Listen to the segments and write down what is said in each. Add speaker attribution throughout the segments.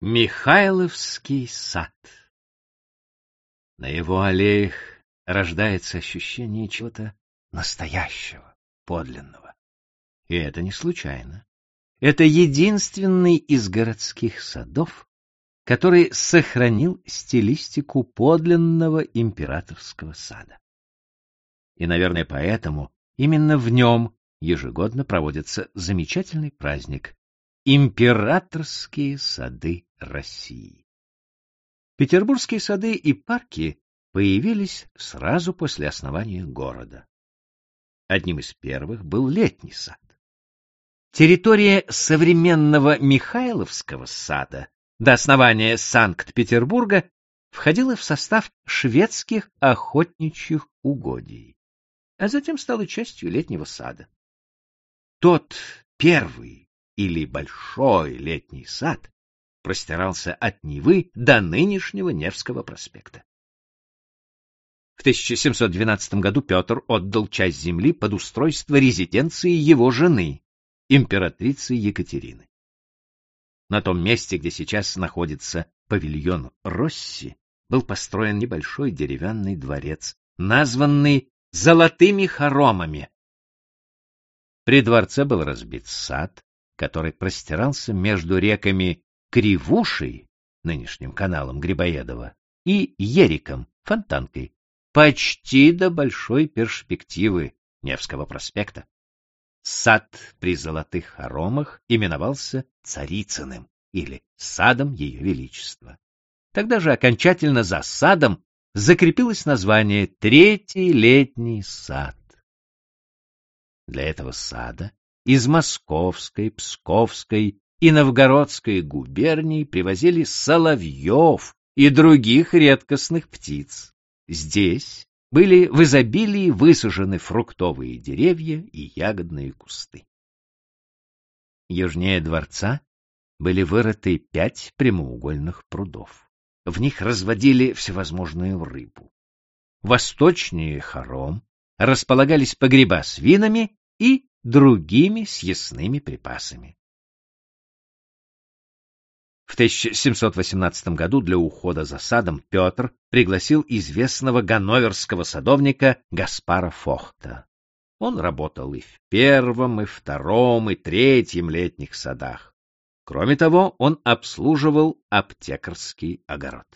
Speaker 1: Михайловский сад. На его аллеях рождается ощущение чего-то настоящего, подлинного. И это не случайно. Это единственный из городских садов, который сохранил стилистику подлинного императорского сада. И, наверное, поэтому именно в нем ежегодно проводится замечательный праздник Императорские сады России. Петербургские сады и парки появились сразу после основания города. Одним из первых был летний сад. Территория современного Михайловского сада до основания Санкт-Петербурга входила в состав шведских охотничьих угодий, а затем стала частью летнего сада. Тот первый или большой летний сад простирался от Невы до нынешнего Невского проспекта. В 1712 году Петр отдал часть земли под устройство резиденции его жены, императрицы Екатерины. На том месте, где сейчас находится павильон Росси, был построен небольшой деревянный дворец, названный Золотыми хоромами. При дворце был разбит сад, который простирался между реками Кривушей, нынешним каналом Грибоедова, и Ериком, Фонтанкой, почти до большой перспективы Невского проспекта. Сад при Золотых Хоромах именовался Царицыным или Садом Ее Величества. Тогда же окончательно за садом закрепилось название Третий летний сад. Для этого сада из Московской, Псковской и Новгородской губерний привозили соловьев и других редкостных птиц. Здесь были в изобилии высажены фруктовые деревья и ягодные кусты. Южнее дворца были вырыты пять прямоугольных прудов. В них разводили всевозможную рыбу. Восточнее хором располагались погреба с винами и другими съестными припасами. В 1718 году для ухода за садом Петр пригласил известного ганноверского садовника Гаспара Фохта. Он работал и в первом, и втором, и третьем летних садах. Кроме того, он обслуживал аптекарский огород.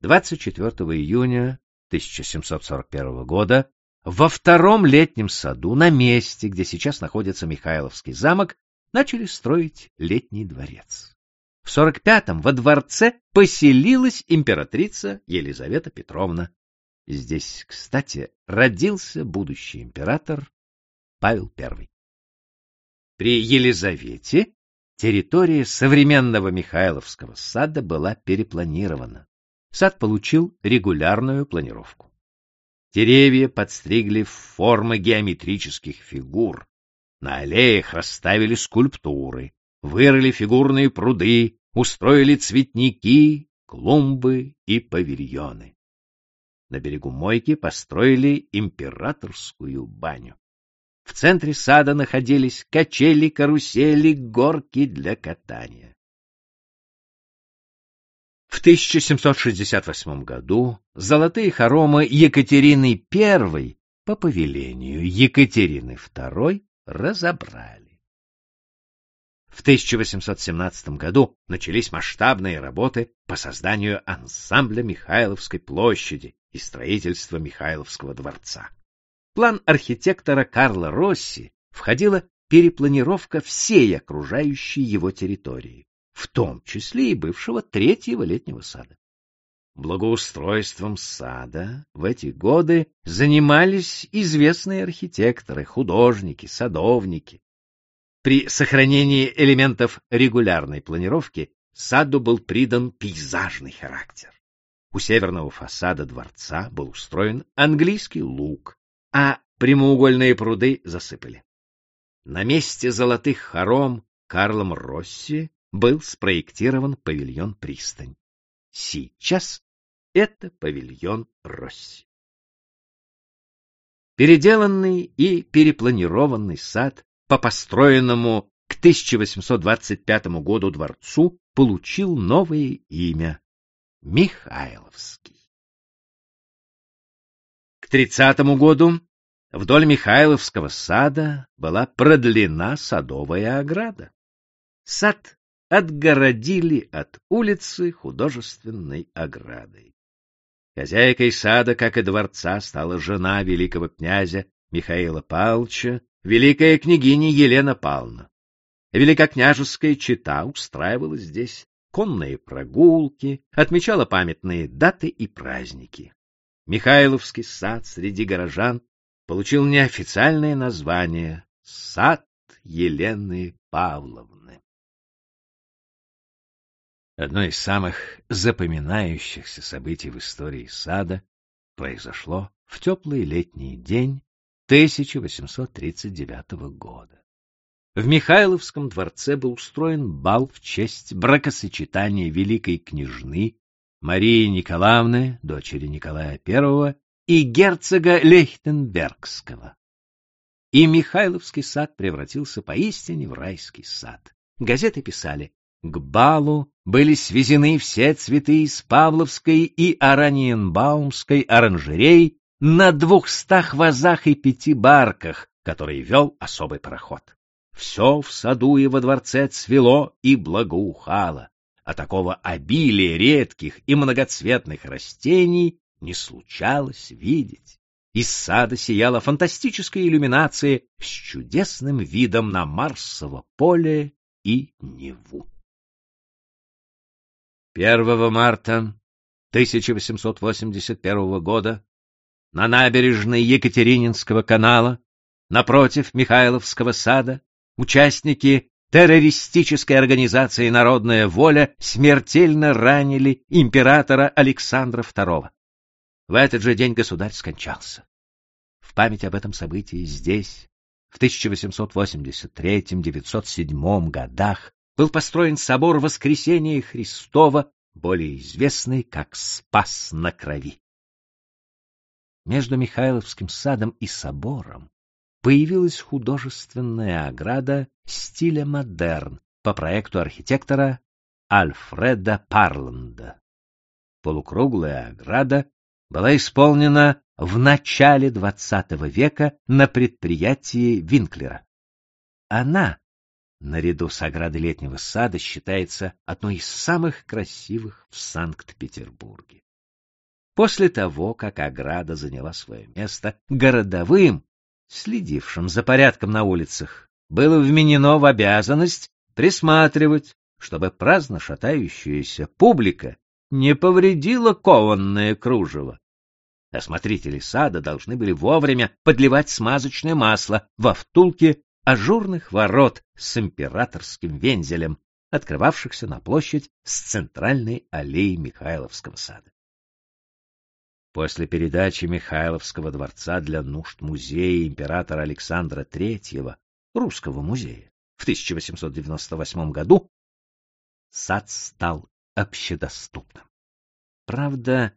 Speaker 1: 24 июня 1741 года во втором летнем саду, на месте, где сейчас находится Михайловский замок, начали строить летний дворец. В 45-м во дворце поселилась императрица Елизавета Петровна. Здесь, кстати, родился будущий император Павел I. При Елизавете территория современного Михайловского сада была перепланирована. Сад получил регулярную планировку. Деревья подстригли в формы геометрических фигур. На аллеях расставили скульптуры, вырыли фигурные пруды, устроили цветники, клумбы и павильоны. На берегу мойки построили императорскую баню. В центре сада находились качели, карусели, горки для катания. В 1768 году золотые хоромы Екатерины I по повелению Екатерины II разобрали. В 1817 году начались масштабные работы по созданию ансамбля Михайловской площади и строительства Михайловского дворца. План архитектора Карла Росси входила перепланировка всей окружающей его территории в том числе и бывшего третьего летнего сада. Благоустройством сада в эти годы занимались известные архитекторы, художники, садовники. При сохранении элементов регулярной планировки саду был придан пейзажный характер. У северного фасада дворца был устроен английский луг, а прямоугольные пруды засыпали. На месте золотых хором Карлом Росси был спроектирован павильон-пристань. Сейчас это павильон Росси. Переделанный и перепланированный сад по построенному к 1825 году дворцу получил новое имя — Михайловский. К тридцатому году вдоль Михайловского сада была продлена садовая ограда. Сад отгородили от улицы художественной оградой. Хозяйкой сада, как и дворца, стала жена великого князя Михаила Павловича, великая княгиня Елена Павловна. Великокняжеская чета устраивала здесь конные прогулки, отмечала памятные даты и праздники. Михайловский сад среди горожан получил неофициальное название «Сад Елены Павловны». Одно из самых запоминающихся событий в истории сада произошло в теплый летний день 1839 года. В Михайловском дворце был устроен бал в честь бракосочетания великой княжны Марии Николаевны, дочери Николая I, и герцога Лейхтенбергского. И Михайловский сад превратился поистине в райский сад. Газеты писали к балу были свезены все цветы из Павловской и Араньенбаумской оранжерей на двухстах вазах и пяти барках, которые вел особый пароход. Все в саду и во дворце цвело и благоухало, а такого обилия редких и многоцветных растений не случалось видеть. Из сада сияла фантастическая иллюминация с чудесным видом на Марсово поле и Неву. 1 марта 1881 года на набережной Екатерининского канала, напротив Михайловского сада, участники террористической организации «Народная воля» смертельно ранили императора Александра II. В этот же день государь скончался. В память об этом событии здесь, в 1883-907 годах, был построен собор Воскресения Христова, более известный как Спас на Крови. Между Михайловским садом и собором появилась художественная ограда стиля модерн по проекту архитектора Альфреда Парланда. Полукруглая ограда была исполнена в начале XX века на предприятии Винклера. Она наряду с оградой летнего сада считается одной из самых красивых в Санкт-Петербурге. После того, как ограда заняла свое место, городовым, следившим за порядком на улицах, было вменено в обязанность присматривать, чтобы праздно шатающаяся публика не повредила кованное кружево. Осмотрители сада должны были вовремя подливать смазочное масло во втулки ажурных ворот с императорским вензелем, открывавшихся на площадь с центральной аллеи Михайловского сада. После передачи Михайловского дворца для нужд музея императора Александра III, Русского музея, в 1898 году, сад стал общедоступным. Правда,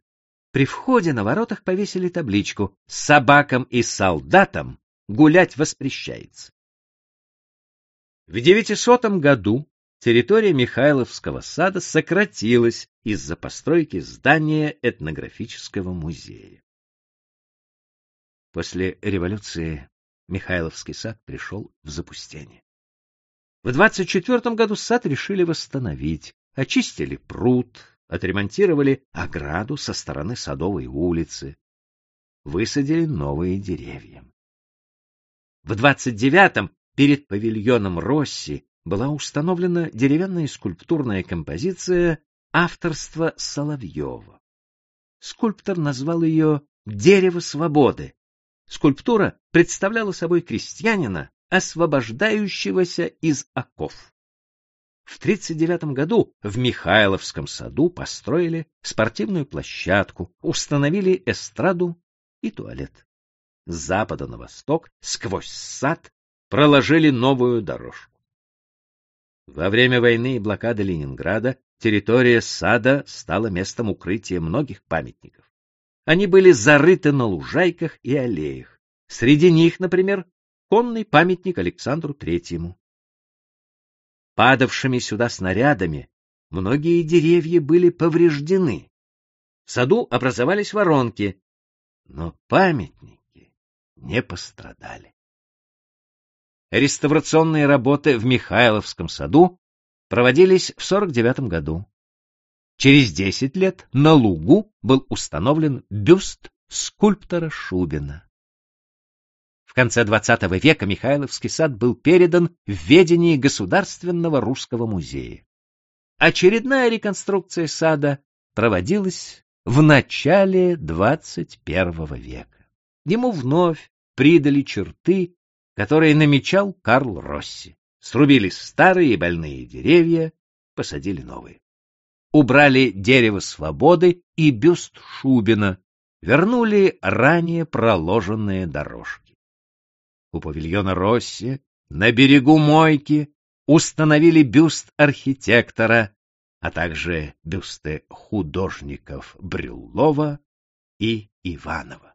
Speaker 1: при входе на воротах повесили табличку «Собакам и солдатам гулять воспрещается». В 900 году территория Михайловского сада сократилась из-за постройки здания этнографического музея. После революции Михайловский сад пришел в запустение. В 24 году сад решили восстановить, очистили пруд, отремонтировали ограду со стороны Садовой улицы, высадили новые деревья. В 29-м Перед павильоном Росси была установлена деревянная скульптурная композиция авторства Соловьева. Скульптор назвал ее «Дерево свободы». Скульптура представляла собой крестьянина, освобождающегося из оков. В 1939 году в Михайловском саду построили спортивную площадку, установили эстраду и туалет. С запада на восток, сквозь сад, проложили новую дорожку. Во время войны и блокады Ленинграда территория сада стала местом укрытия многих памятников. Они были зарыты на лужайках и аллеях. Среди них, например, конный памятник Александру Третьему. Падавшими сюда снарядами многие деревья были повреждены. В саду образовались воронки, но памятники не пострадали. Реставрационные работы в Михайловском саду проводились в 49 году. Через 10 лет на лугу был установлен бюст скульптора Шубина. В конце XX века Михайловский сад был передан в ведение Государственного русского музея. Очередная реконструкция сада проводилась в начале XXI века. Ему вновь придали черты, которые намечал Карл Росси. Срубили старые и больные деревья, посадили новые. Убрали дерево свободы и бюст Шубина, вернули ранее проложенные дорожки у павильона Росси на берегу Мойки установили бюст архитектора, а также бюсты художников Брюллова и Иванова.